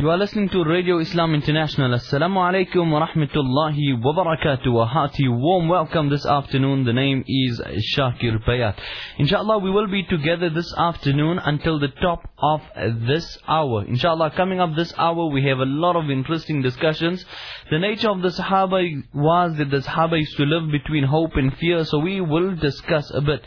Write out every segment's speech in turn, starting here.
You are listening to Radio Islam International. Assalamu alaikum wa rahmatullahi wa barakatuh. A hearty warm welcome this afternoon. The name is Shaakir Bayat. Inshallah, we will be together this afternoon until the top of this hour. Inshallah, coming up this hour, we have a lot of interesting discussions. The nature of the Sahaba was that the Sahaba used to live between hope and fear. So we will discuss a bit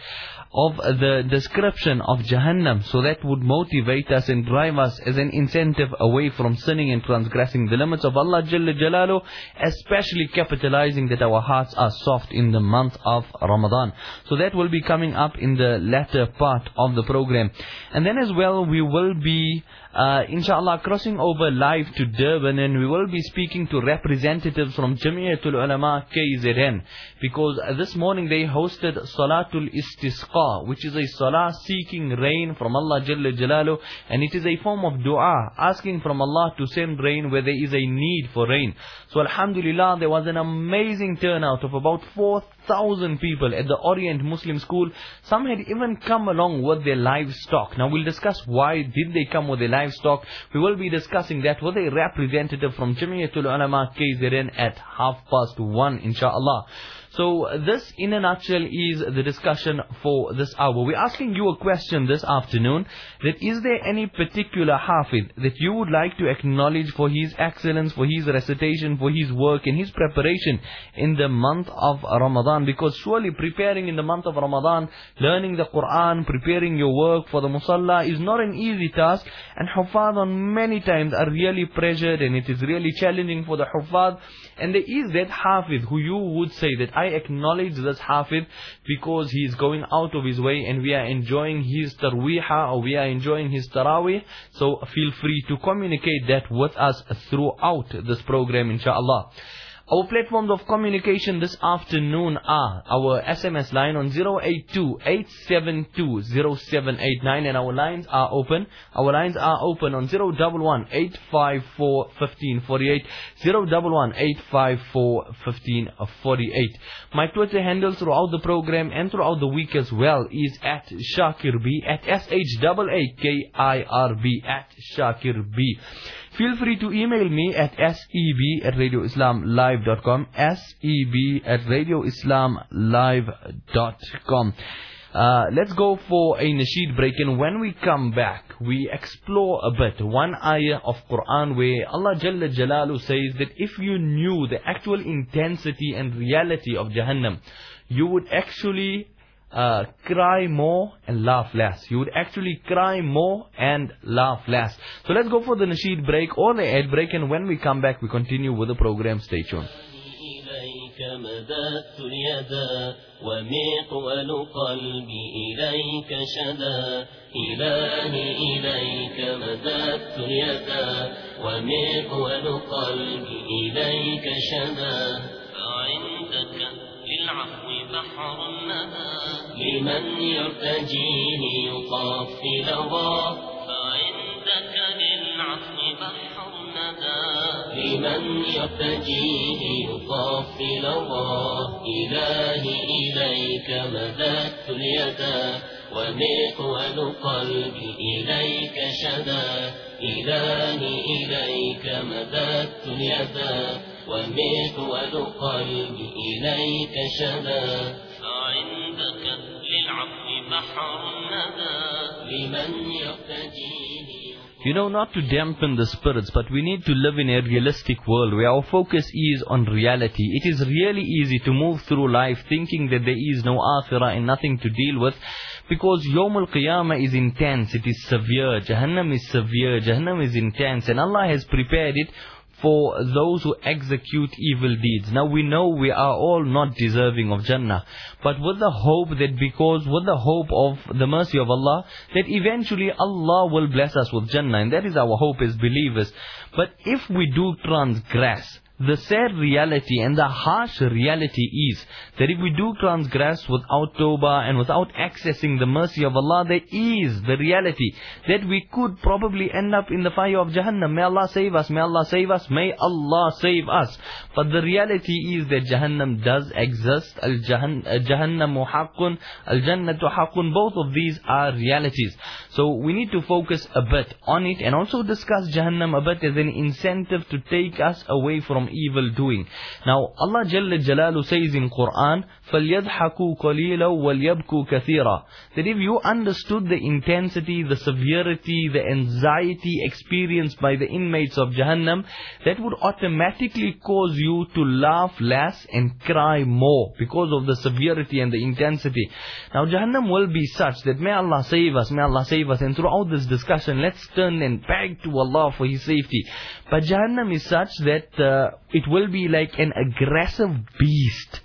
of the description of Jahannam. So that would motivate us and drive us as an incentive away from sinning and transgressing the limits of Allah Jalla Jalalu, especially capitalizing that our hearts are soft in the month of Ramadan. So that will be coming up in the latter part of the program. And then as well, we will be uh, inshallah crossing over live to Durban and we will be speaking to representatives from Jamiatul Ulama KZN because this morning they hosted Salatul Istisqa which is a salah seeking rain from Allah Jalla Jalalu and it is a form of dua asking from Allah to send rain where there is a need for rain. So Alhamdulillah there was an amazing turnout of about 4,000 people at the Orient Muslim School. Some had even come along with their livestock. Now we'll discuss why did they come with their livestock. We will be discussing that with a representative from Jamiatul Ulama KZN at half past one inshallah. So this in a nutshell is the discussion for this hour. We're asking you a question this afternoon that is there any particular Hafid that you would like to acknowledge for his excellence, for his recitation, for his work and his preparation in the month of Ramadan? Because surely preparing in the month of Ramadan, learning the Quran, preparing your work for the Musalla is not an easy task. And Hufad on many times are really pressured and it is really challenging for the Hufad and there is that Hafid who you would say that I acknowledge this Hafid because he is going out of his way and we are enjoying his tarweeha or we are enjoying his tarawih. So feel free to communicate that with us throughout this program inshallah. Our platforms of communication this afternoon are our SMS line on 082-872-0789 and our lines are open. Our lines are open on 011-854-1548, 011-854-1548. My Twitter handle throughout the program and throughout the week as well is at Shaakir at S-H-A-A-K-I-R-B, at Shaakir B. Feel free to email me at seb at radioislamlive.com, seb at radioislamlive.com. Uh, let's go for a nasheed break and when we come back, we explore a bit one ayah of Quran where Allah Jalla Jalalu says that if you knew the actual intensity and reality of Jahannam, you would actually uh, cry more and laugh less. You would actually cry more and laugh less. So let's go for the nasheed break or the ad break and when we come back we continue with the program. Stay tuned. مددت اليدا ومقول قلبي إليك شدا إلهي إليك مددت اليدا ومقول قلبي إليك شدا فعندك للعفو بحر الندى لمن يرتجيه يطفي لظى فعندك للعفو بحر الندى لمن يرتجيه يطفي لظى إلهي إليك مددت اليدا. ومقول قلبي إليك شدا. إلهي إليك مددت اليدا. ومقول قلبي إليك شدا. فعندك You know, not to dampen the spirits, but we need to live in a realistic world where our focus is on reality. It is really easy to move through life thinking that there is no akhirah and nothing to deal with because Yawm al-Qiyamah is intense, it is severe, Jahannam is severe, Jahannam is intense. And Allah has prepared it for those who execute evil deeds. Now we know we are all not deserving of Jannah, but with the hope that because, with the hope of the mercy of Allah, that eventually Allah will bless us with Jannah, and that is our hope as believers. But if we do transgress, the sad reality and the harsh reality is that if we do transgress without tawbah and without accessing the mercy of Allah, there is the reality that we could probably end up in the fire of Jahannam. May Allah save us, may Allah save us, may Allah save us. But the reality is that Jahannam does exist. Al-Jahannamu uh, haqqun, Al-Jannatu haqqun. Both of these are realities. So we need to focus a bit on it and also discuss Jahannam a bit as an incentive to take us away from evil doing. Now Allah Jalla Jalalu says in Quran, فَلْيَضْحَكُوا قَلِيلًا وَلْيَبْكُوا كَثِيرًا That if you understood the intensity, the severity, the anxiety experienced by the inmates of Jahannam, that would automatically cause you to laugh less and cry more because of the severity and the intensity. Now Jahannam will be such that may Allah save us, may Allah save us. And throughout this discussion, let's turn and beg to Allah for His safety. But Jahannam is such that uh, it will be like an aggressive beast.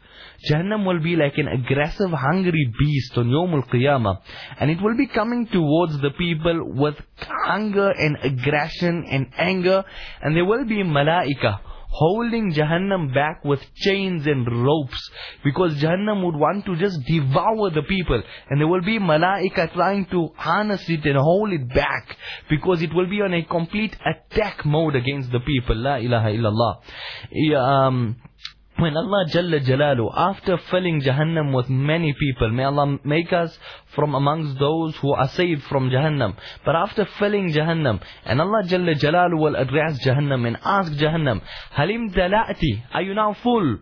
Jahannam will be like an aggressive, hungry beast on Yawmul Qiyamah. And it will be coming towards the people with hunger and aggression and anger. And there will be malaika holding Jahannam back with chains and ropes because Jahannam would want to just devour the people and there will be malaika trying to harness it and hold it back because it will be on a complete attack mode against the people. La ilaha illallah. Um, when Allah Jalla Jalalu, after filling Jahannam with many people, may Allah make us from amongst those who are saved from Jahannam. But after filling Jahannam, and Allah Jalla Jalalu will address Jahannam and ask Jahannam, Halim tala'ati, are you now full?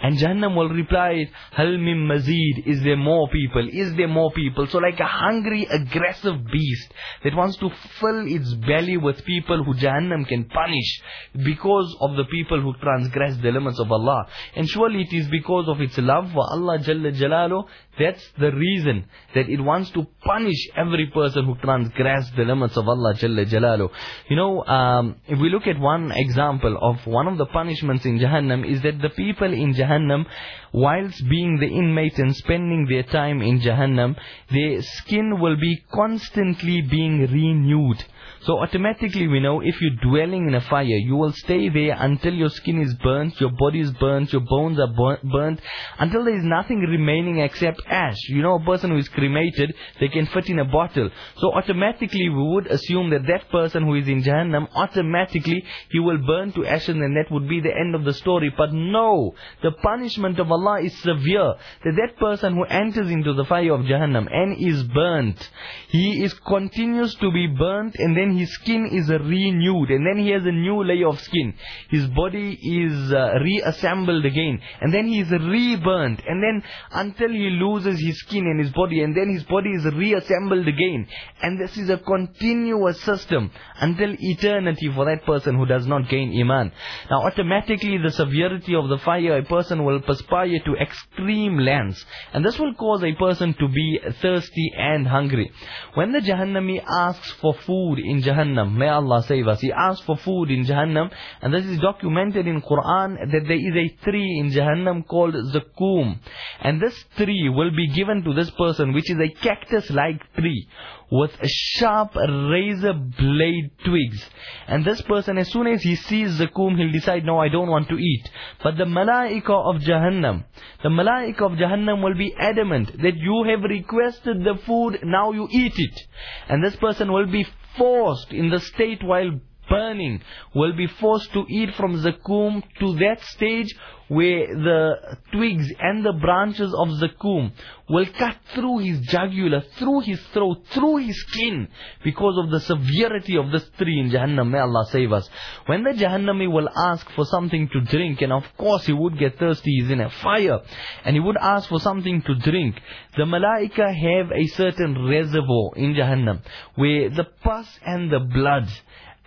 And Jahannam will reply, Hal mazid, is there more people? Is there more people? So like a hungry, aggressive beast that wants to fill its belly with people who Jahannam can punish because of the people who transgress the limits of Allah. And surely it is because of its love for Allah Jalla that's the reason that it wants to punish every person who transgress the limits of Allah Jalla. You know, um, if we look at one example of one of the punishments in Jahannam is that the people in Jahannam, whilst being the inmates and spending their time in Jahannam, their skin will be constantly being renewed. So automatically we know if you're dwelling in a fire, you will stay there until your skin is burnt, your body is burnt, your bones are burnt, until there is nothing remaining except ash. You know, a person who is cremated, they can fit in a bottle. So automatically we would assume that that person who is in Jahannam, automatically he will burn to ashes and that would be the end of the story. But no, the punishment of Allah is severe. That that person who enters into the fire of Jahannam and is burnt, he is continues to be burnt and then his skin is renewed and then he has a new layer of skin. His body is uh, reassembled again and then he is reburnt and then until he loses his skin and his body and then his body is reassembled again. And this is a continuous system until eternity for that person who does not gain iman. Now automatically the severity of the fire, a person will perspire to extreme lengths and this will cause a person to be thirsty and hungry. When the Jahannami asks for food in Jahannam. May Allah save us. He asked for food in Jahannam and this is documented in Quran that there is a tree in Jahannam called Zakum. And this tree will be given to this person which is a cactus-like tree with sharp razor blade twigs. And this person, as soon as he sees Zakum, he'll decide, no, I don't want to eat. But the Malaika of Jahannam, the Malaika of Jahannam will be adamant that you have requested the food, now you eat it. And this person will be forced in the state while burning will be forced to eat from zakum to that stage where the twigs and the branches of zakum will cut through his jugular, through his throat, through his skin because of the severity of this tree in Jahannam. May Allah save us. When the Jahannami will ask for something to drink, and of course he would get thirsty, he's in a fire, and he would ask for something to drink, the Malaika have a certain reservoir in Jahannam where the pus and the blood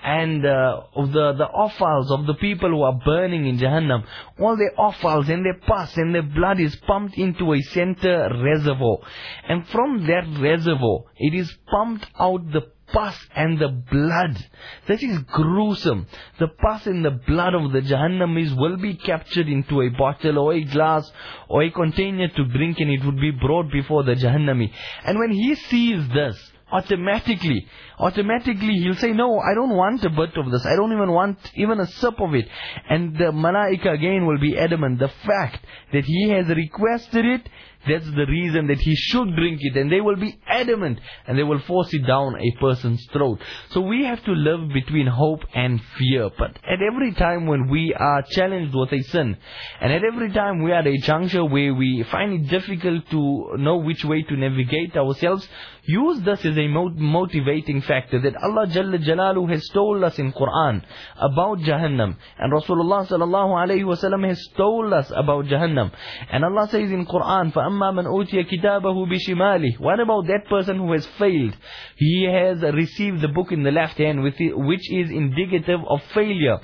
and uh, of the, the offals of the people who are burning in Jahannam, all their offals and their pus and their blood is pumped into a center reservoir. And from that reservoir, it is pumped out the pus and the blood. That is gruesome. The pus and the blood of the Jahannamis will be captured into a bottle or a glass or a container to drink and it would be brought before the Jahannami. And when he sees this, automatically, automatically he'll say, no, I don't want a bit of this. I don't even want even a sip of it. And the malaika again will be adamant. The fact that he has requested it, that's the reason that he should drink it. And they will be adamant and they will force it down a person's throat. So we have to live between hope and fear. But at every time when we are challenged with a sin, and at every time we are at a juncture where we find it difficult to know which way to navigate ourselves, use this as a motivating factor that Allah Jalla Jalalu has told us in Quran about Jahannam. And Rasulullah sallallahu alayhi wasallam has told us about Jahannam. And Allah says in Quran, فَأَمَّا مَنْ أُوتِيَ كِتَابَهُ بِشِمَالِهِ What about that person who has failed? He has received the book in the left hand, which is indicative of failure.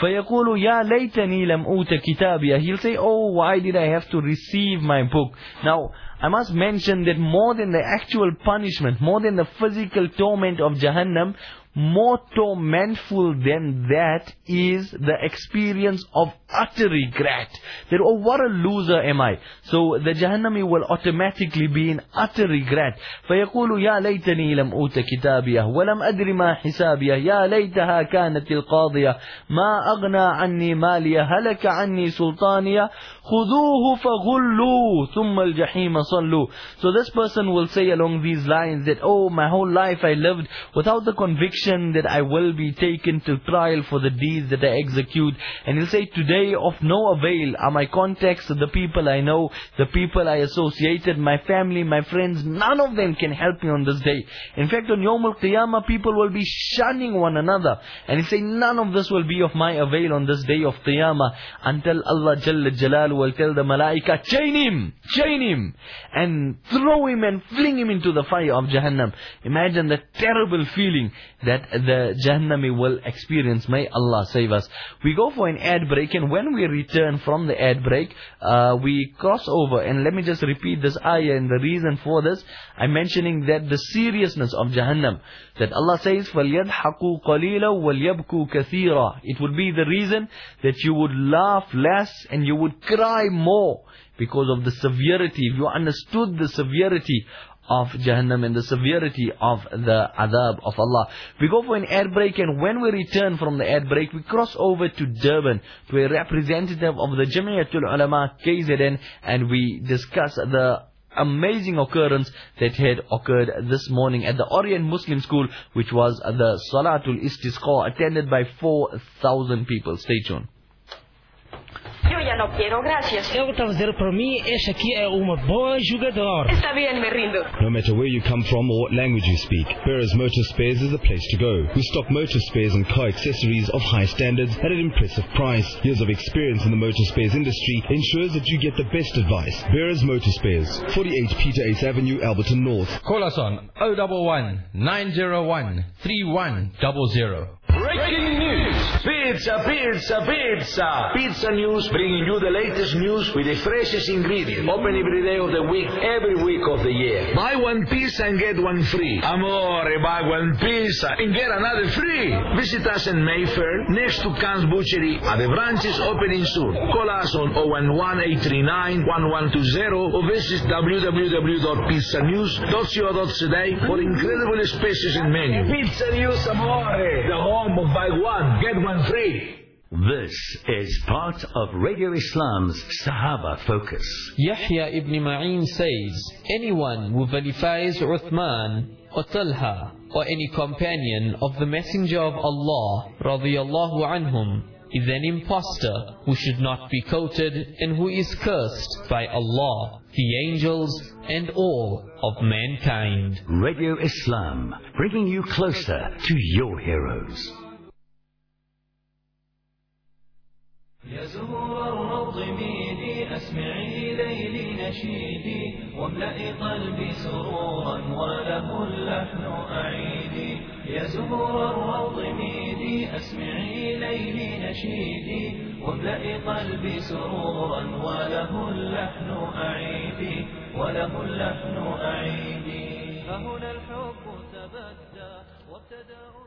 فيقول يا ليتني لم أوت كتابيا He'll say, oh, why did I have to receive my book? Now, I must mention that more than the actual punishment, more than the physical torment of Jahannam, more tormentful than that is the experience of utter regret. That, oh, what a loser am I. So the Jahannami will automatically be in utter regret. فيقول يا ليتني لم أوت كتابيه ولم أدر ما حسابيه يا ليتها كانت القاضية ما أغنى عني ماليه هلك عني سلطانيه خذوه فغلوا ثم الجحيم صلوا So this person will say along these lines that, oh, my whole life I lived without the conviction that I will be taken to trial for the deeds that I execute. And he'll say, today of no avail are my contacts, the people I know, the people I associated, my family, my friends, none of them can help me on this day. In fact, on Yawm al-Qiyamah, people will be shunning one another. And he'll say, none of this will be of my avail on this day of Qiyamah until Allah Jalla Jalalu will tell the malaika, chain him, chain him, and throw him and fling him into the fire of Jahannam. Imagine the terrible feeling that the Jahannami will experience. May Allah save us. We go for an ad break, and when we return from the ad break, uh, we cross over, and let me just repeat this ayah and the reason for this. I'm mentioning that the seriousness of Jahannam, that Allah says, فَلْيَضْحَقُوا قَلِيلًا وَلْيَبْكُوا كَثِيرًا It would be the reason that you would laugh less and you would cry more because of the severity. If you understood the severity of Jahannam and the severity of the adhab of Allah. We go for an air break and when we return from the air break, we cross over to Durban to a representative of the Jamiatul Ulama KZN and we discuss the amazing occurrence that had occurred this morning at the Orient Muslim School, which was the Salatul Istisqa attended by 4,000 people. Stay tuned. Yo ya no quiero, gracias. Eu estava a dizer para mim, este aqui é uma boa jogador. Está bien, me rindo. No matter where you come from or what language you speak, Beres Motor Spares is the place to go. We stock motor spares and car accessories of high standards at an impressive price. Years of experience in the motor spares industry ensures that you get the best advice. Beres Motor Spares, 48 Peter Ace Avenue, Alberton North. Call us on 011 901 3100. Breaking news! Pizza, pizza, pizza! Pizza News bringing you the latest news with the freshest ingredients. Open every day of the week, every week of the year. Buy one pizza and get one free. Amore, buy one pizza and get another free. Visit us in Mayfair, next to Can's Butchery, at the branches opening soon. Call us on 011-839-1120 or visit www.pizzanews.co.za for incredible spaces and menu. Pizza News, amore! The home of buy one, get one free. This is part of Radio Islam's Sahaba Focus. Yahya ibn Ma'in says, anyone who vilifies Uthman or Talha or any companion of the Messenger of Allah radiyallahu anhum is an impostor who should not be quoted and who is cursed by Allah, the angels and all of mankind. Radio Islam, bringing you closer to your heroes. يزور الروض ميدي أسمعي ليلي نشيدي واملئ قلبي سرورا وله اللحن أعيدي. الروض ميدي أسمعي ليلي نشيدي واملئ قلبي سرورا وله اللحن أعيدي وله اللحن أعيدي. فهنا الحب تبدى وابتدأ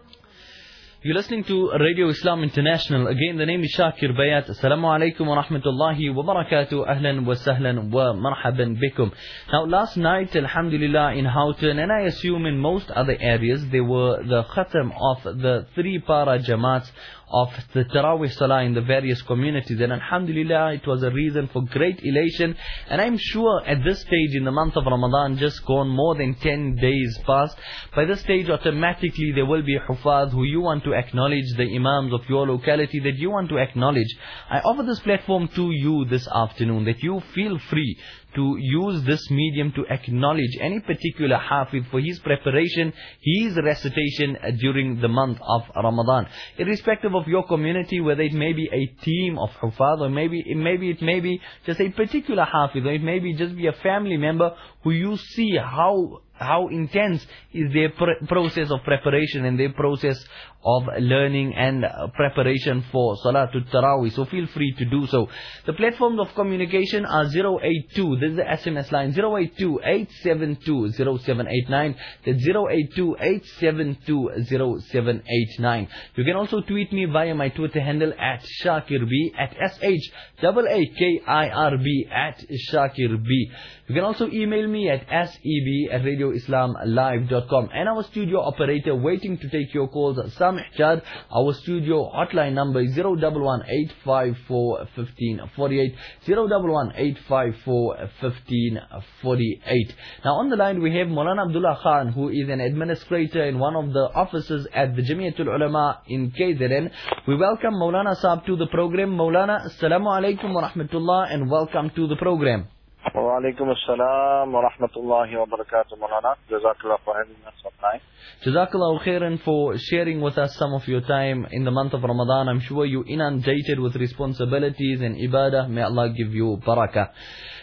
You're listening to Radio Islam International. Again, the name is Shaakir Bayat. Assalamu alaikum wa rahmatullahi wa barakatuh. Ahlan wa sahlan wa marhaban bikum. Now, last night, alhamdulillah, in Houghton, and I assume in most other areas, there were the khatam of the three para jamaats of the Taraweeh Salah in the various communities. And Alhamdulillah, it was a reason for great elation. And I'm sure at this stage in the month of Ramadan, just gone more than 10 days past, by this stage automatically there will be hufaz who you want to acknowledge, the imams of your locality that you want to acknowledge. I offer this platform to you this afternoon, that you feel free to use this medium to acknowledge any particular hafiz for his preparation, his recitation during the month of Ramadan. Irrespective of your community, whether it may be a team of hufaz or maybe, maybe it may be just a particular hafiz or it may be just be a family member who you see how how intense is their pr- process of preparation and their process of learning and uh, preparation for Salatul Taraweeh. So feel free to do so. The platforms of communication are 082, this is the SMS line, 082-872-0789, that's 082-872-0789. You can also tweet me via my Twitter handle at ShaakirB, at S-H-A-A-K-I-R-B, at ShaakirB. You can also email me at seb at radioislamlive.com. And our studio operator waiting to take your calls, Sam Ihjad. Our studio hotline number is 011-854-1548. 011-854-1548. Now on the line we have Maulana Abdullah Khan, who is an administrator in one of the offices at the Jamiatul Ulama in KZN. We welcome Maulana Saab to the program. Maulana, Assalamu alaikum wa rahmatullah and welcome to the program. Walaikum assalam wa rahmatullahi wa barakatuh, Maulana. Jazakallah for having us for sharing with us some of your time in the month of Ramadan. I'm sure you inundated with responsibilities and ibadah. May Allah give you baraka.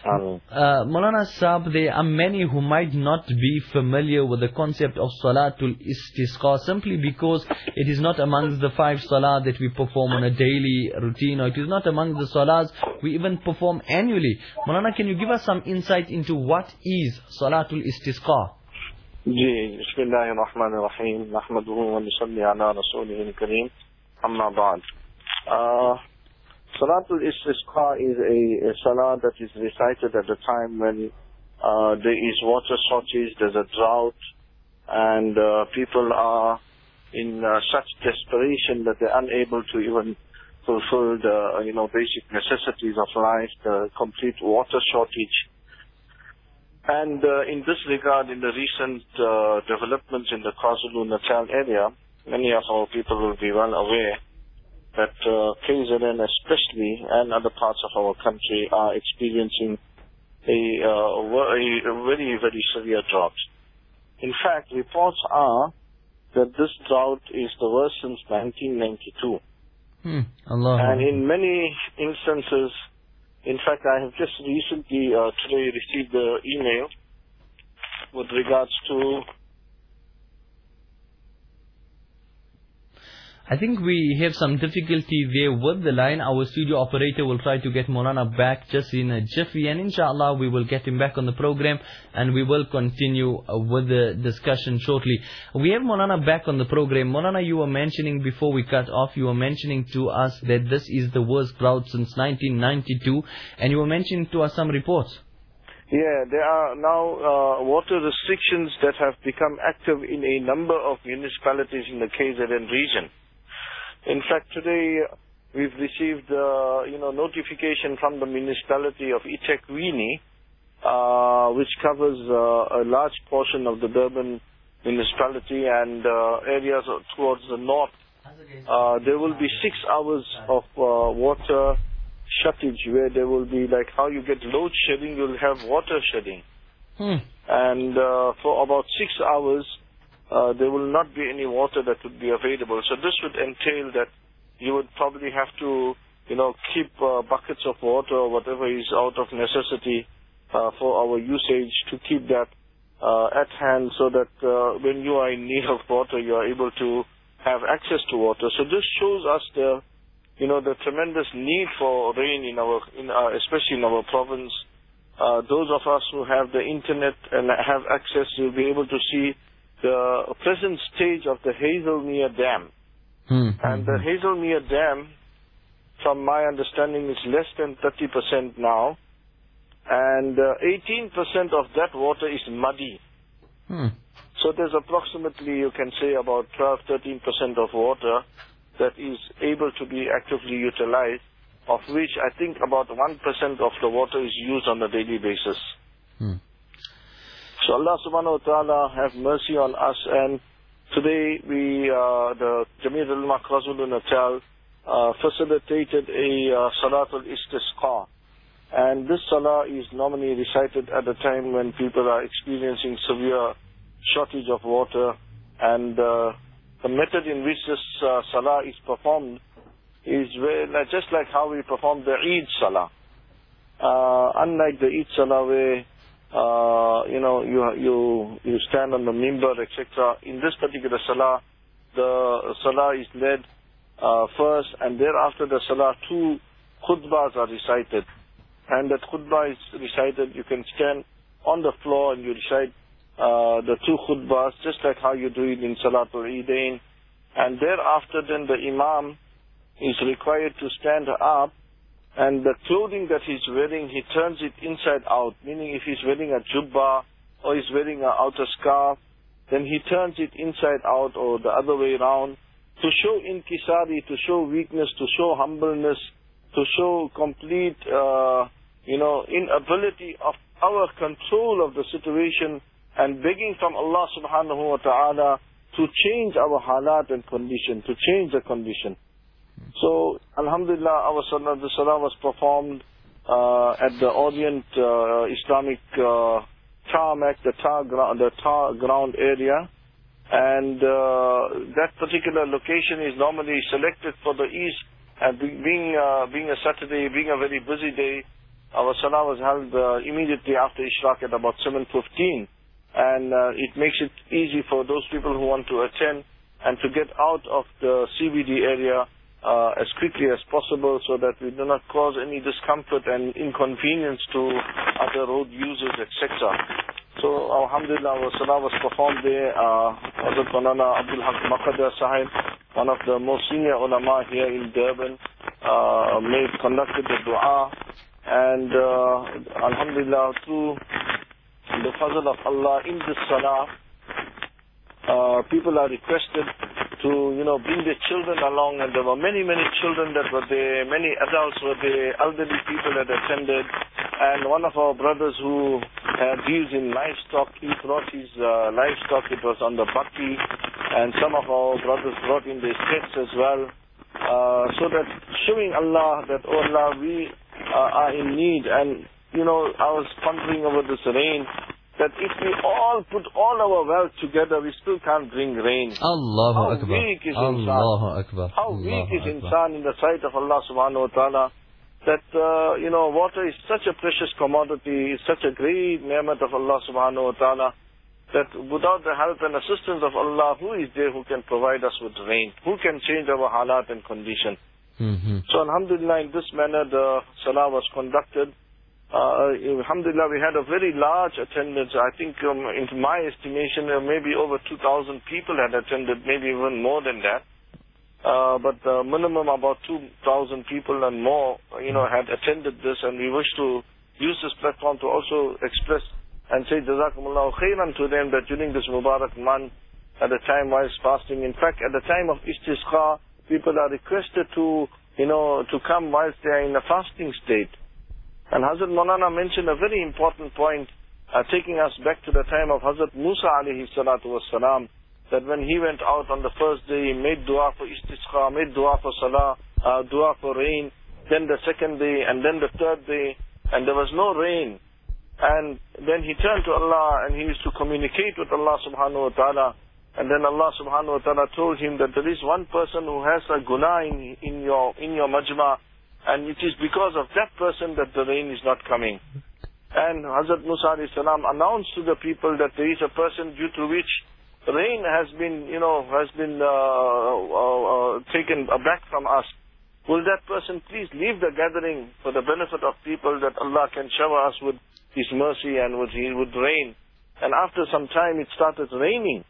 Uh, Malana sab, there are many who might not be familiar with the concept of Salatul Istisqa simply because it is not amongst the five salat that we perform on a daily routine or it is not amongst the salat we even perform annually. Maulana, can you give us some insight into what is Salatul Istisqa? Ji بسم الله الرحمن الرحيم نحمده ونصلي على رسوله الكريم أما بعد uh, Salatul Istisqa is a, a salah that is recited at a time when uh, there is water shortage, there's a drought, and uh, people are in uh, such desperation that they're unable to even fulfill the you know basic necessities of life, the complete water shortage. And uh, in this regard, in the recent uh, developments in the KwaZulu-Natal area, many of our people will be well aware that uh, KZN especially and other parts of our country are experiencing a, uh, a very, very severe drought. In fact, reports are that this drought is the worst since 1992. Hmm. Allah. And in many instances, in fact, I have just recently uh, today received the email with regards to I think we have some difficulty there with the line. Our studio operator will try to get Molana back just in a jiffy and inshallah we will get him back on the program and we will continue uh, with the discussion shortly. We have Molana back on the program. Molana, you were mentioning before we cut off, you were mentioning to us that this is the worst drought since 1992 and you were mentioning to us some reports. Yeah, there are now uh, water restrictions that have become active in a number of municipalities in the KZN region. In fact, today we've received, uh, you know, notification from the municipality of eThekwini, uh, which covers uh, a large portion of the Durban municipality and uh, areas towards the north. Uh, there will be six hours of uh, water shortage where there will be like how you get load shedding, you'll have water shedding. Hmm. And uh, for about six hours, uh, there will not be any water that would be available. So this would entail that you would probably have to, you know, keep uh, buckets of water or whatever is out of necessity uh, for our usage to keep that uh, at hand so that uh, when you are in need of water, you are able to have access to water. So this shows us the, you know, the tremendous need for rain in our, in our, especially in our province. Uh, those of us who have the internet and have access will be able to see the present stage of the Hazelmere Dam. Hmm. And the Hazelmere Dam, from my understanding, is less than 30% now. And uh, 18% of that water is muddy. Hmm. So there's approximately, you can say, about 12, 13% of water that is able to be actively utilized, of which I think about 1% of the water is used on a daily basis. Hmm. So Allah subhanahu wa ta'ala have mercy on us and today we, uh, the Jameel al Makrazul Natal, uh, facilitated a uh, Salatul Istisqa. And this salah is normally recited at a time when people are experiencing severe shortage of water. And uh, the method in which this uh, salah is performed is very, just like how we perform the Eid salah. Uh, unlike the Eid salah where uh, you know you you you stand on the mimbar etc. In this particular salah, the salah is led uh, first, and thereafter the salah two khutbahs are recited, and that khutbah is recited. You can stand on the floor and you recite uh, the two khutbahs just like how you do it in Salatul Eidain, and thereafter then the imam is required to stand up and the clothing that he's wearing, he turns it inside out, meaning if he's wearing a jubba or he's wearing an outer scarf, then he turns it inside out or the other way around to show inkisari, to show weakness, to show humbleness, to show complete, uh, you know, inability of our control of the situation and begging from Allah subhanahu wa ta'ala to change our halat and condition, to change the condition. So, Alhamdulillah, our salah, the salah was performed uh, at the Orient uh, Islamic uh, tarmac, the tar, ground, the tar ground area. And uh, that particular location is normally selected for the East. And being, uh, being a Saturday, being a very busy day, our salah was held uh, immediately after Ishraq at about 7.15. And it makes it easy for those people who want to attend and to get out of the CBD area uh, as quickly as possible so that we do not cause any discomfort and inconvenience to other road users, etc. So, Alhamdulillah, our salah was performed there. Uh, Hazrat Maulana Abdul Haq Maqadar Sahib, one of the most senior ulama here in Durban, uh, made, conducted the dua. And uh, Alhamdulillah, through the fazl of Allah in this salah, uh, people are requested to, you know, bring their children along. And there were many, many children that were there, many adults were there, elderly people that attended. And one of our brothers who uh, deals in livestock, he brought his uh, livestock, it was on the bakkie and some of our brothers brought in their pets as well. Uh, so that showing Allah that, oh Allah, we uh, are in need. And, you know, I was pondering over this rain that if we all put all our wealth together, we still can't bring rain. Allahu How Akbar. weak is Allahu insan? Akbar. How Allahu weak is Akbar. insan in the sight of Allah subhanahu wa ta'ala that, uh, you know, water is such a precious commodity, it's such a great ni'mat of Allah subhanahu wa ta'ala that without the help and assistance of Allah, who is there who can provide us with rain? Who can change our halat and condition? Mm-hmm. So Alhamdulillah, in this manner the salah was conducted. Uh, Alhamdulillah, we had a very large attendance. I think, um, in my estimation, uh, maybe over 2,000 people had attended, maybe even more than that. Uh, but the minimum about 2,000 people and more, you know, had attended this, and we wish to use this platform to also express and say Jazakumullah khairan to them that during this Mubarak month, at the time whilst fasting, in fact, at the time of Istisqa, people are requested to, you know, to come whilst they are in a fasting state. And Hazrat Maulana mentioned a very important point, uh, taking us back to the time of Hazrat Musa alayhi salatu wassalam, that when he went out on the first day, he made dua for istisqa, made dua for salah, uh, dua for rain, then the second day, and then the third day, and there was no rain. And then he turned to Allah and he used to communicate with Allah subhanahu wa ta'ala. And then Allah subhanahu wa ta'ala told him that there is one person who has a guna in, in your, in your majma, and it is because of that person that the rain is not coming. And Hazrat Musa salam announced to the people that there is a person due to which rain has been, you know, has been uh, uh, uh, taken back from us. Will that person please leave the gathering for the benefit of people that Allah can shower us with His mercy and with, with rain? And after some time it started raining.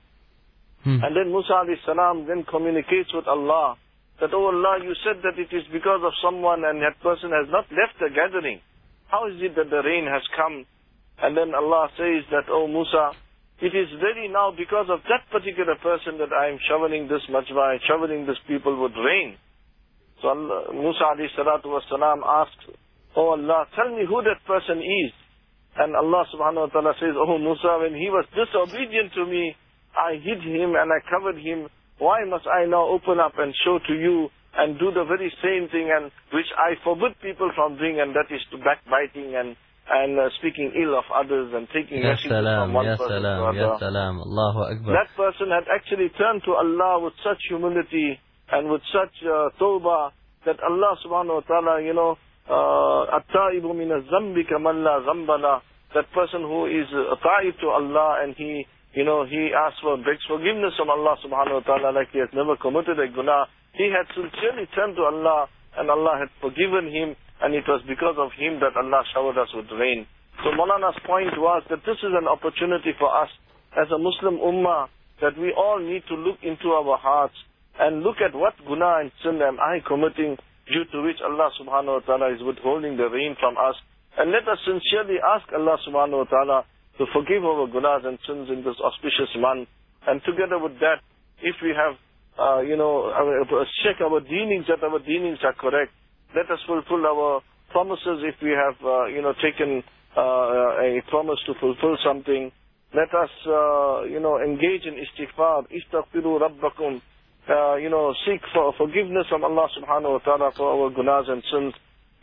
Hmm. And then Musa salam then communicates with Allah that, oh Allah, you said that it is because of someone and that person has not left the gathering. How is it that the rain has come? And then Allah says that, oh Musa, it is really now because of that particular person that I am shoveling this majma, shoveling this people with rain. So Allah, Musa alayhi salatu wasalam asks, Oh Allah, tell me who that person is. And Allah subhanahu wa ta'ala says, Oh Musa, when he was disobedient to me, I hid him and I covered him. Why must I now open up and show to you and do the very same thing and which I forbid people from doing and that is to backbiting and and uh, speaking ill of others and taking Ya messages from one ya person to salam, ya another. salam. Allahu Akbar. That person had actually turned to Allah with such humility and with such uh, tawbah that Allah subhanahu wa ta'ala, you know, uh, at-ta'ibu min az-zambi kaman la zambala, that person who is a ta'ib to Allah and he, you know, he asked for, begs forgiveness from Allah subhanahu wa ta'ala like he has never committed a guna. He had sincerely turned to Allah and Allah had forgiven him and it was because of him that Allah showered us with rain. So Maulana's point was that this is an opportunity for us as a Muslim ummah that we all need to look into our hearts and look at what guna and sin am I committing due to which Allah subhanahu wa ta'ala is withholding the rain from us. And let us sincerely ask Allah subhanahu wa ta'ala to forgive our gunas and sins in this auspicious month. And together with that, if we have, uh, you know, uh, check our dealings that our dealings are correct, let us fulfill our promises if we have, uh, you know, taken uh, a promise to fulfill something. Let us, uh, you know, engage in istighfar, istaghfiru rabbakum, uh, you know, seek for forgiveness from Allah subhanahu wa ta'ala for our gunas and sins.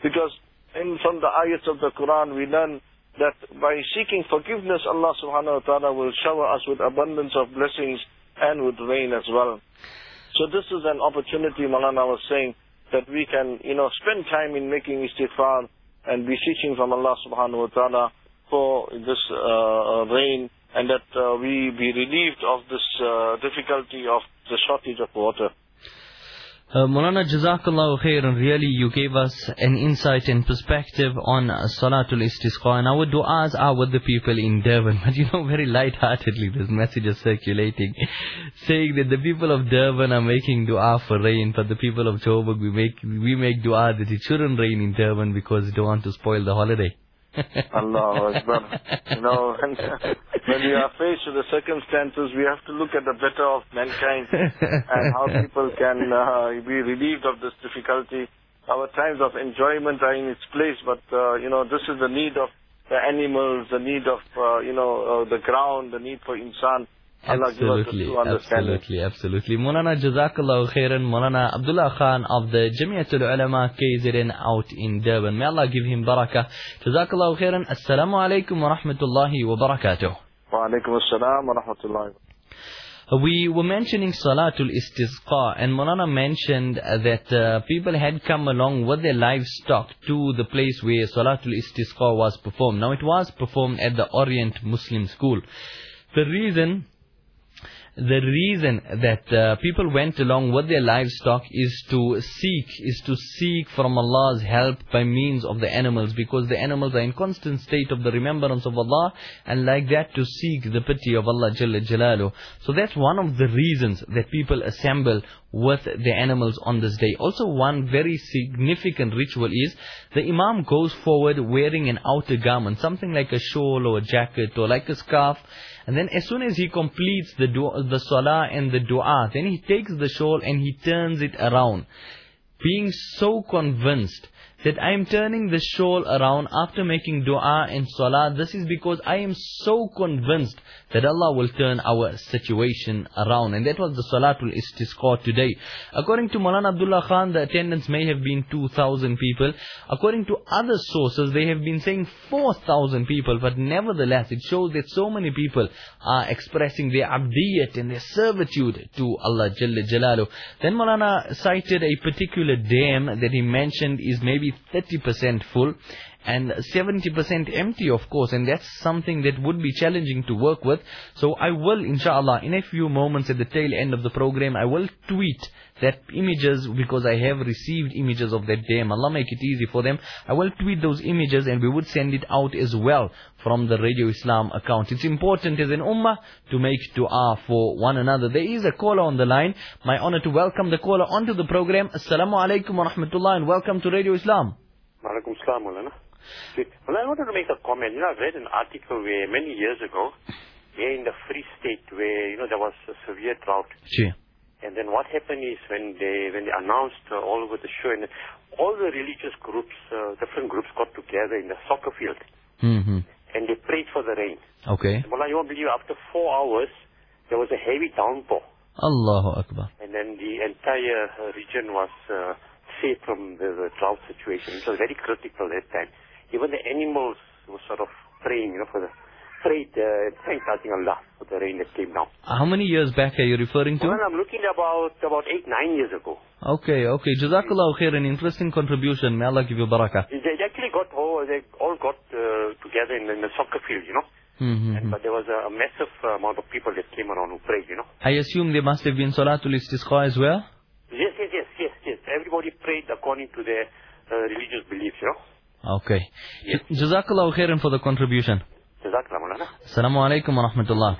Because in, from the ayats of the Quran we learn that by seeking forgiveness Allah subhanahu wa ta'ala will shower us with abundance of blessings and with rain as well. So this is an opportunity, Malana was saying, that we can, you know, spend time in making istighfar and beseeching from Allah subhanahu wa ta'ala for this uh, rain and that uh, we be relieved of this uh, difficulty of the shortage of water. Uh, Mulana Jazakallahu khairan, really you gave us an insight and perspective on Salatul Istisqa and our du'as are with the people in Durban. But you know, very light-heartedly this message is circulating saying that the people of Durban are making dua for rain but the people of Joburg we make, we make dua that it shouldn't rain in Durban because they don't want to spoil the holiday. Allah Akbar. You know, when, we are faced with the circumstances, we have to look at the better of mankind and how people can uh, be relieved of this difficulty. Our times of enjoyment are in its place, but, uh, you know, this is the need of the animals, the need of, uh, you know, uh, the ground, the need for insan. Allah give us Absolutely, absolutely, absolutely. Mulana Jazakallahu khairan, Mulana Abdullah Khan of the Jamiatul Ulama KZN out in Durban. May Allah give him barakah. Jazakallahu khairan. Assalamu alaikum wa rahmatullahi wa barakatuh. We were mentioning Salatul Istisqa and Mulana mentioned that uh, people had come along with their livestock to the place where Salatul Istisqa was performed. Now it was performed at the Orient Muslim School. The reason the reason that uh, people went along with their livestock is to seek, is to seek from Allah's help by means of the animals because the animals are in constant state of the remembrance of Allah and like that to seek the pity of Allah Jalla Jalalu. So that's one of the reasons that people assemble with the animals on this day. Also one very significant ritual is the Imam goes forward wearing an outer garment, something like a shawl or a jacket or like a scarf and then as soon as he completes the dua, the salah and the dua, then he takes the shawl and he turns it around. Being so convinced that I am turning the shawl around after making dua and salah, this is because I am so convinced that Allah will turn our situation around. And that was the Salatul Istisqa today. According to Maulana Abdullah Khan, the attendance may have been 2,000 people. According to other sources, they have been saying 4,000 people. But nevertheless, it shows that so many people are expressing their abdiyat and their servitude to Allah Jalla Jalalu. Then Maulana cited a particular dam that he mentioned is maybe 30% full and 70% empty of course and that's something that would be challenging to work with. So I will inshallah in a few moments at the tail end of the program I will tweet that images, because I have received images of that day, Allah make it easy for them, I will tweet those images and we would send it out as well from the Radio Islam account. It's important as an ummah to make dua for one another. There is a caller on the line. My honor to welcome the caller onto the program. Assalamu alaikum wa rahmatullah and welcome to Radio Islam. Alaikum salam, Mulana. Well, I wanted to make a comment. You know, I read an article where many years ago, where in the Free State, where, you know, there was a severe drought. Sure. And then what happened is when they, when they announced uh, all over the show, and all the religious groups, uh, different groups got together in the soccer field, Mm-hmm. and they prayed for the rain. Okay. Well, you won't believe, after four hours, there was a heavy downpour. Allahu Akbar. And then the entire uh, region was uh, saved from the, the drought situation. It was very critical at that time. Even the animals were sort of praying, you know, for the prayed uh, thank asking Allah for the rain that came down. How many years back are you referring to? Well, I'm looking about about eight nine years ago. Okay, okay. Jazakallah khair, an interesting contribution. May Allah give you barakah. They they actually got all they all got uh, together in, in the soccer field, you know. Mm-hmm. But there was a, a massive uh, amount of people that came around who prayed, you know. I assume there must have been Salatul Istisqa as well? Yes, yes, yes, yes, yes. Everybody prayed according to their uh, religious beliefs, you know. Okay. Jazakallah khairan for the contribution. Assalamu alaikum wa rahmatullah.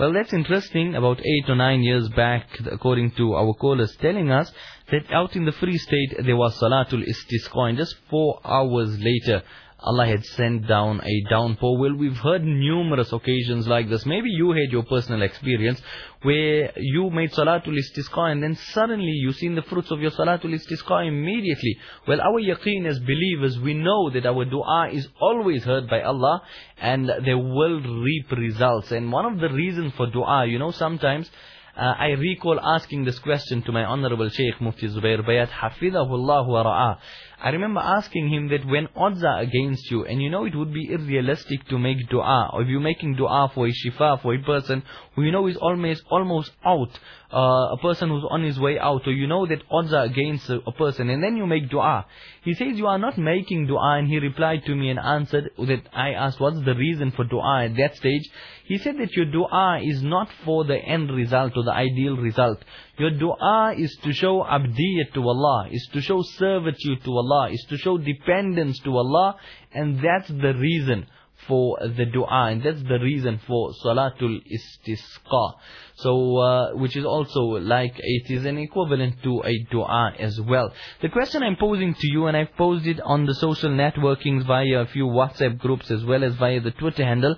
Well, that's interesting. About eight or nine years back, according to our callers telling us that out in the Free State there was Salatul Istisqa and just four hours later Allah had sent down a downpour. Well, we've heard numerous occasions like this. Maybe you had your personal experience where you made Salatul Istisqa and then suddenly you've seen the fruits of your Salatul Istisqa immediately. Well, our yaqeen as believers, we know that our dua is always heard by Allah and they will reap results. And one of the reasons for dua, you know, sometimes uh, I recall asking this question to my Honorable Sheikh Mufti Zubair Bayat, Hafidahullah wa ra'ah. I remember asking him that when odds are against you, and you know it would be irrealistic to make dua, or if you're making dua for a shifa, for a person who you know is almost, almost out, uh, a person who's on his way out, or you know that odds are against a, a person, and then you make dua. He says you are not making dua, and he replied to me and answered that I asked what's the reason for dua at that stage. He said that your dua is not for the end result the ideal result. Your dua is to show abdiyat to Allah, is to show servitude to Allah, is to show dependence to Allah, and that's the reason for the dua, and that's the reason for salatul istisqa. So, uh, which is also like it is an equivalent to a dua as well. The question I'm posing to you, and I've posed it on the social networkings via a few WhatsApp groups as well as via the Twitter handle.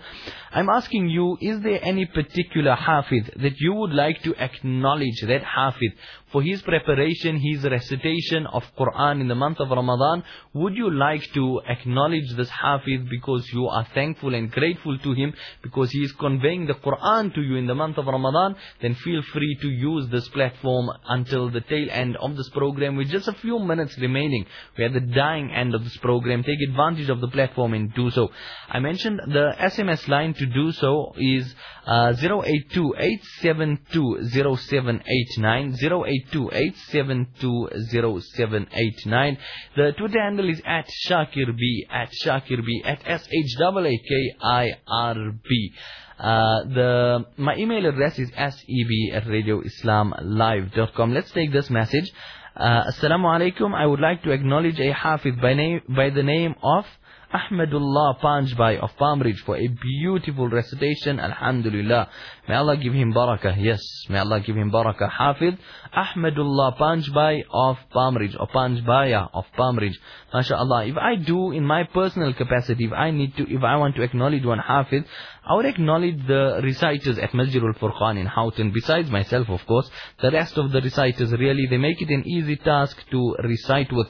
I'm asking you, is there any particular hafid that you would like to acknowledge that hafid for his preparation, his recitation of Quran in the month of Ramadan? Would you like to acknowledge this hafid because you are thankful and grateful to him because he is conveying the Quran to you in the month of Ramadan? Then feel free to use this platform until the tail end of this program with just a few minutes remaining. We're at the dying end of this program. Take advantage of the platform and do so. I mentioned the SMS line to do so is uh, 082-872-0789, 082-872-0789. The Twitter handle is at ShaakirB, at ShaakirB, at S-H-A-A-K-I-R-B. Uh, the my email address is seb at radioislamlive.com. Let's take this message. Uh, Assalamu alaikum. I would like to acknowledge a hafiz by name by the name of Ahmadullah Panjbai of Palm Ridge for a beautiful recitation. Alhamdulillah. May Allah give him barakah. Yes, may Allah give him barakah. Hafiz Ahmadullah Panjbai of Palm Ridge or of Palm Ridge. MashaAllah. If I do in my personal capacity, if I need to, if I want to acknowledge one Hafiz, I would acknowledge the reciters at Masjidul Furqan in Houghton, besides myself of course. The rest of the reciters really, they make it an easy task to recite with.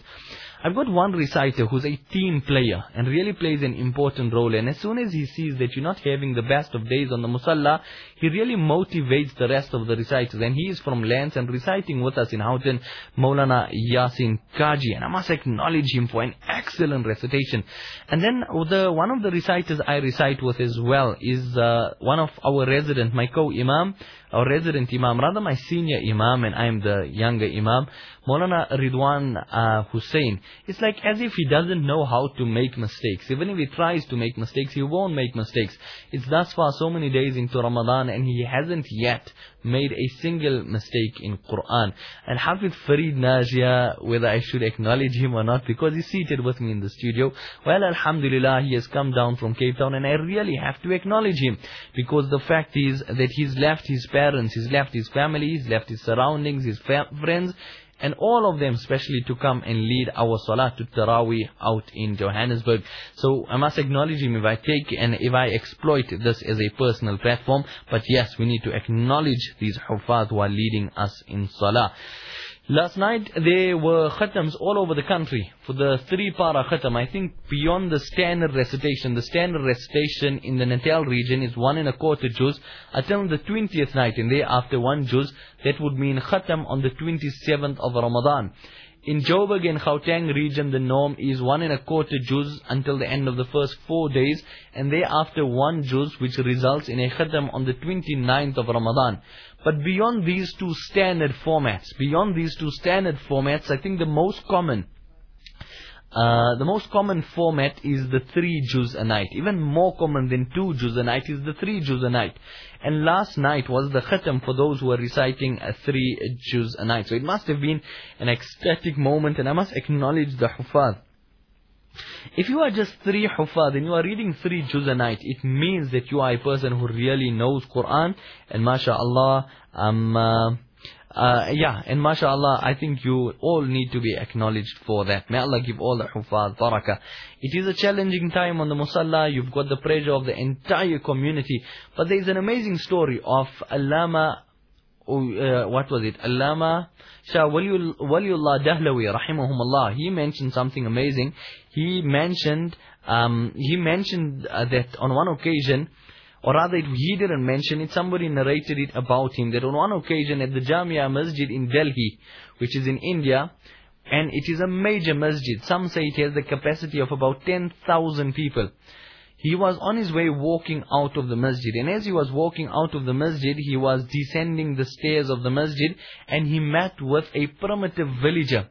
I've got one reciter who's a team player and really plays an important role. And as soon as he sees that you're not having the best of days on the musalla, he really motivates the rest of the reciters. And he is from Lance and reciting with us in Houghton, Maulana Yasin Kaji. And I must acknowledge him for an excellent recitation. And then the one of the reciters I recite with as well is uh, one of our resident, my co-imam, our resident imam, rather my senior imam, and I am the younger imam, Maulana Ridwan uh, Hussein. it's like as if he doesn't know how to make mistakes. Even if he tries to make mistakes, he won't make mistakes. It's thus far so many days into Ramadan and he hasn't yet made a single mistake in Quran. And Hafiz Farid Najia, whether I should acknowledge him or not, because he's seated with me in the studio, well, Alhamdulillah, he has come down from Cape Town and I really have to acknowledge him. Because the fact is that he's left his parents, he's left his family, he's left his surroundings, his friends, and all of them especially to come and lead our Salah to Taraweeh out in Johannesburg. So I must acknowledge him if I take and if I exploit this as a personal platform. But yes, we need to acknowledge these Hufaz who are leading us in Salah. Last night there were khatams all over the country for the three para khatam. I think beyond the standard recitation, the standard recitation in the Natal region is one and a quarter juz until the 20th night and thereafter one juz. That would mean khatam on the 27th of Ramadan. In Joburg and Gauteng region, the norm is one and a quarter juz until the end of the first four days, and thereafter one juz, which results in a khatam on the 29th of Ramadan. But beyond these two standard formats, beyond these two standard formats, I think the most common uh, the most common format is the three juz a night. Even more common than two juz a night is the three juz a night. And last night was the khatam for those who were reciting a three juz a night. So it must have been an ecstatic moment and I must acknowledge the hufaz. If you are just three hufaz and you are reading three juz a night, it means that you are a person who really knows Quran and mashallah, um, uh, uh, yeah, and mashallah, I think you all need to be acknowledged for that. May Allah give all the hufaz barakah. It is a challenging time on the musalla. You've got the pressure of the entire community. But there is an amazing story of Allama, uh, what was it? Allama Shah Waliullah Dahlawi, rahimahumullah. He mentioned something amazing. He mentioned, um, he mentioned uh, that on one occasion, or rather he didn't mention it, somebody narrated it about him, that on one occasion at the Jamia Masjid in Delhi, which is in India, and it is a major masjid, some say it has the capacity of about 10,000 people. He was on his way walking out of the masjid, and as he was walking out of the masjid, he was descending the stairs of the masjid, and he met with a primitive villager.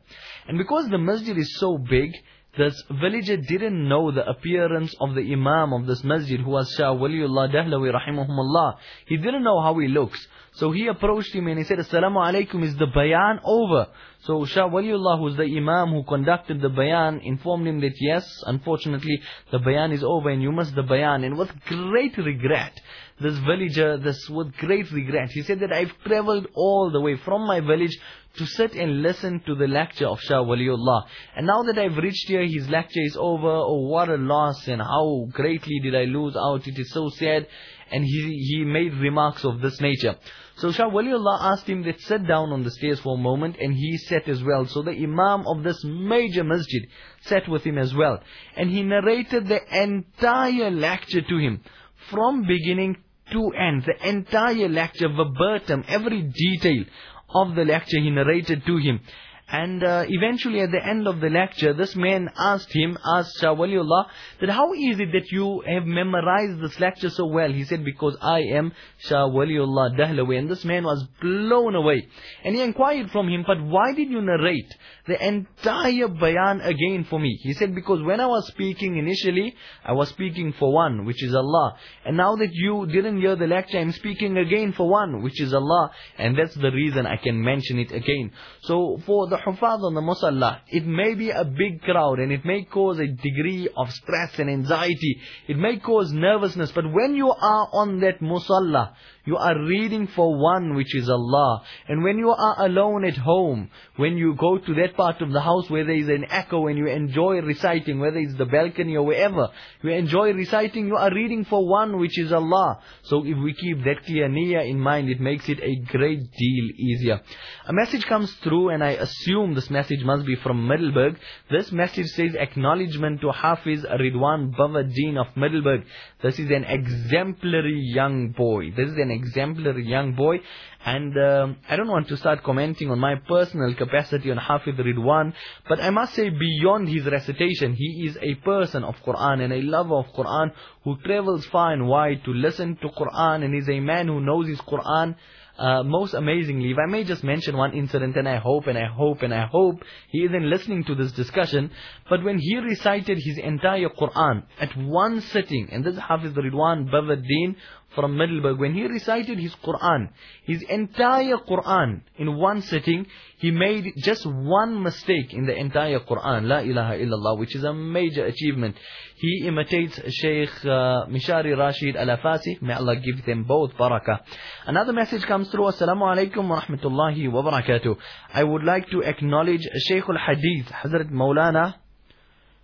And because the masjid is so big, this villager didn't know the appearance of the Imam of this masjid who was Shah Waliullah Dahlawi rahimahumullah. He didn't know how he looks. So he approached him and he said, Assalamu alaikum, is the bayan over? So Shah Waliullah, who's the Imam who conducted the bayan, informed him that yes, unfortunately, the bayan is over and you must the bayan. And with great regret, this villager, this with great regret, he said that I've traveled all the way from my village to sit and listen to the lecture of Shah Waliullah. And now that I've reached here, his lecture is over. Oh, what a loss and how greatly did I lose out. It is so sad. And he, he made remarks of this nature. So Shah Waliullah asked him to sit down on the stairs for a moment and he sat as well. So the Imam of this major masjid sat with him as well. And he narrated the entire lecture to him. From beginning to end. The entire lecture verbatim, every detail of the lecture he narrated to him. And uh, eventually at the end of the lecture, this man asked him, asked Shah Waliullah, that how is it that you have memorized this lecture so well? He said, because I am Shah Waliullah Dahlawi. And this man was blown away. And he inquired from him, but why did you narrate the entire bayan again for me? He said, because when I was speaking initially, I was speaking for one, which is Allah. And now that you didn't hear the lecture, I'm speaking again for one, which is Allah. And that's the reason I can mention it again. So for the hufaz on the musalla, it may be a big crowd and it may cause a degree of stress and anxiety. It may cause nervousness. But when you are on that musalla, you are reading for one which is Allah. And when you are alone at home, when you go to that part of the house where there is an echo and you enjoy reciting, whether it's the balcony or wherever, you enjoy reciting, you are reading for one which is Allah. So if we keep that clear niyyah in mind, it makes it a great deal easier. A message comes through and I assume this message must be from Middelburg. This message says acknowledgement to Hafiz Ridwan Bavadin of Middelburg. This is an exemplary young boy. This is an exemplary young boy. And um, I don't want to start commenting on my personal capacity on Hafiz Ridwan, but I must say beyond his recitation, he is a person of Quran and a lover of Quran who travels far and wide to listen to Quran and is a man who knows his Quran uh, most amazingly, if I may just mention one incident, and I hope and I hope and I hope he isn't listening to this discussion, but when he recited his entire Quran at one sitting, and this is Hafiz Ridwan Bavaddin from Middelburg, when he recited his Quran, his entire Quran in one sitting, he made just one mistake in the entire Quran, La ilaha illallah, which is a major achievement. He imitates Shaykh uh, Mishari Rashid Al-Afasi. May Allah give them both barakah. Another message comes through. Assalamu alaikum wa rahmatullahi wa barakatuh. I would like to acknowledge Shaykh Al-Hadith, Hazrat Maulana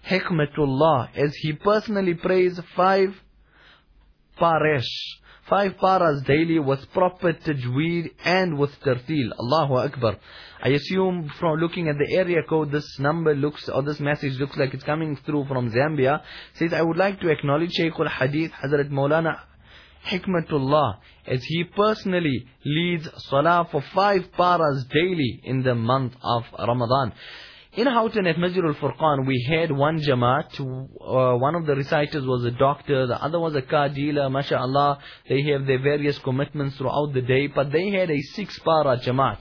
Hikmatullah, as he personally prays five paresh five paras daily with proper tajweed and with tartil. Allahu Akbar. I assume from looking at the area code, this number looks, or this message looks like it's coming through from Zambia. Says, I would like to acknowledge Shaykh al-Hadith, Hazrat Maulana Hikmatullah, as he personally leads Salah for five paras daily in the month of Ramadan. In Houghton at Masjid al-Furqan, we had one Jamaat. Uh, one of the reciters was a doctor, the other was a car dealer, mashallah. They have their various commitments throughout the day, but they had a six-para Jamaat.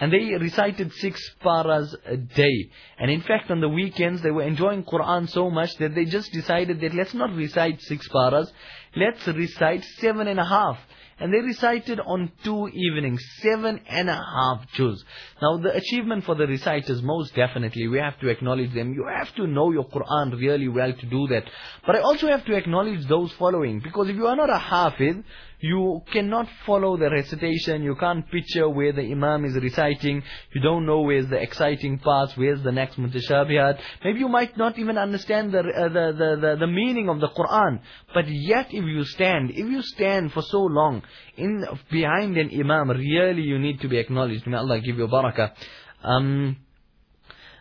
And they recited six paras a day. And in fact, on the weekends, they were enjoying Quran so much that they just decided that let's not recite six paras, let's recite seven and a half. And they recited on two evenings, seven and a half juz. Now the achievement for the reciters, most definitely, we have to acknowledge them. You have to know your Quran really well to do that. But I also have to acknowledge those following. Because if you are not a hafiz, you cannot follow the recitation, you can't picture where the imam is reciting, you don't know where's the exciting parts, where's the next mutashabihat. Maybe you might not even understand the, uh, the, the, the, the meaning of the Quran. But yet if you stand, if you stand for so long in behind an imam, really you need to be acknowledged. May Allah give you barakah. Um,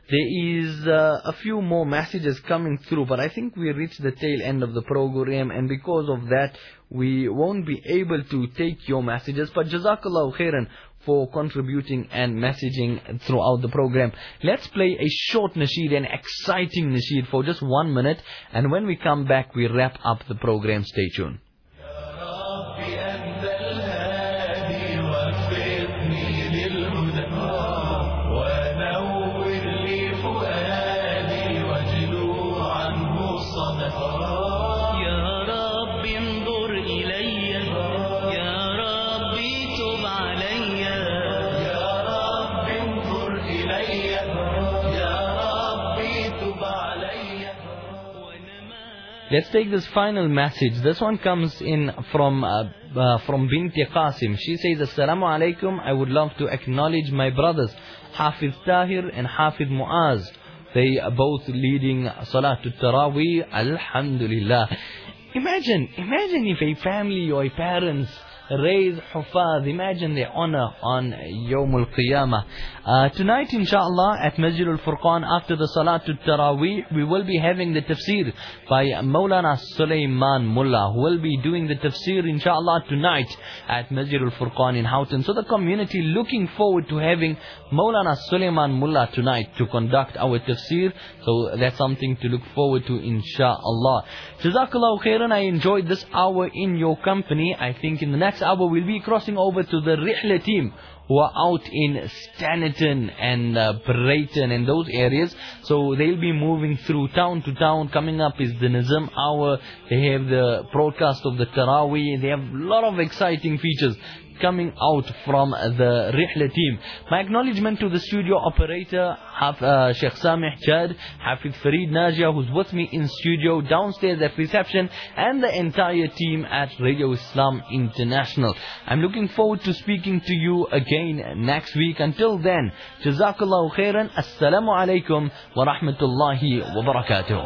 there is uh, a few more messages coming through, but I think we reached the tail end of the program, and because of that, we won't be able to take your messages. But Jazakallah khairan for contributing and messaging throughout the program. Let's play a short nasheed, an exciting nasheed for just one minute, and when we come back, we wrap up the program. Stay tuned. Let's take this final message. This one comes in from uh, uh, from Binti Qasim. She says, Assalamu alaikum. I would love to acknowledge my brothers, Hafiz Tahir and Hafiz Muaz. They are both leading Salatul Taraweeh. Alhamdulillah. Imagine, imagine if a family or a parents raise Hufaz. Imagine the honor on Yawm al-Qiyamah. Uh, tonight, inshallah, at Masjid al-Furqan, after the Salatul Taraweeh, we will be having the tafsir by Maulana Sulaiman Mullah, who will be doing the tafsir, inshallah, tonight at Masjid al-Furqan in Houghton. So the community looking forward to having Maulana Sulaiman Mullah tonight to conduct our tafsir. So that's something to look forward to, inshallah. Jazakallah khairan. I enjoyed this hour in your company. I think in the next next hour we'll be crossing over to the Rihla team who are out in Standerton and uh, Breyten and those areas. So they'll be moving through town to town. Coming up is the Nizam hour. They have the broadcast of the Taraweeh. They have a lot of exciting features coming out from the Rihla team. My acknowledgement to the studio operator, uh, Sheikh Samih Chad, Hafiz Farid Najia, who's with me in studio, downstairs at reception, and the entire team at Radio Islam International. I'm looking forward to speaking to you again next week. Until then, Jazakallahu khairan. Assalamu alaikum wa rahmatullahi wa barakatuh.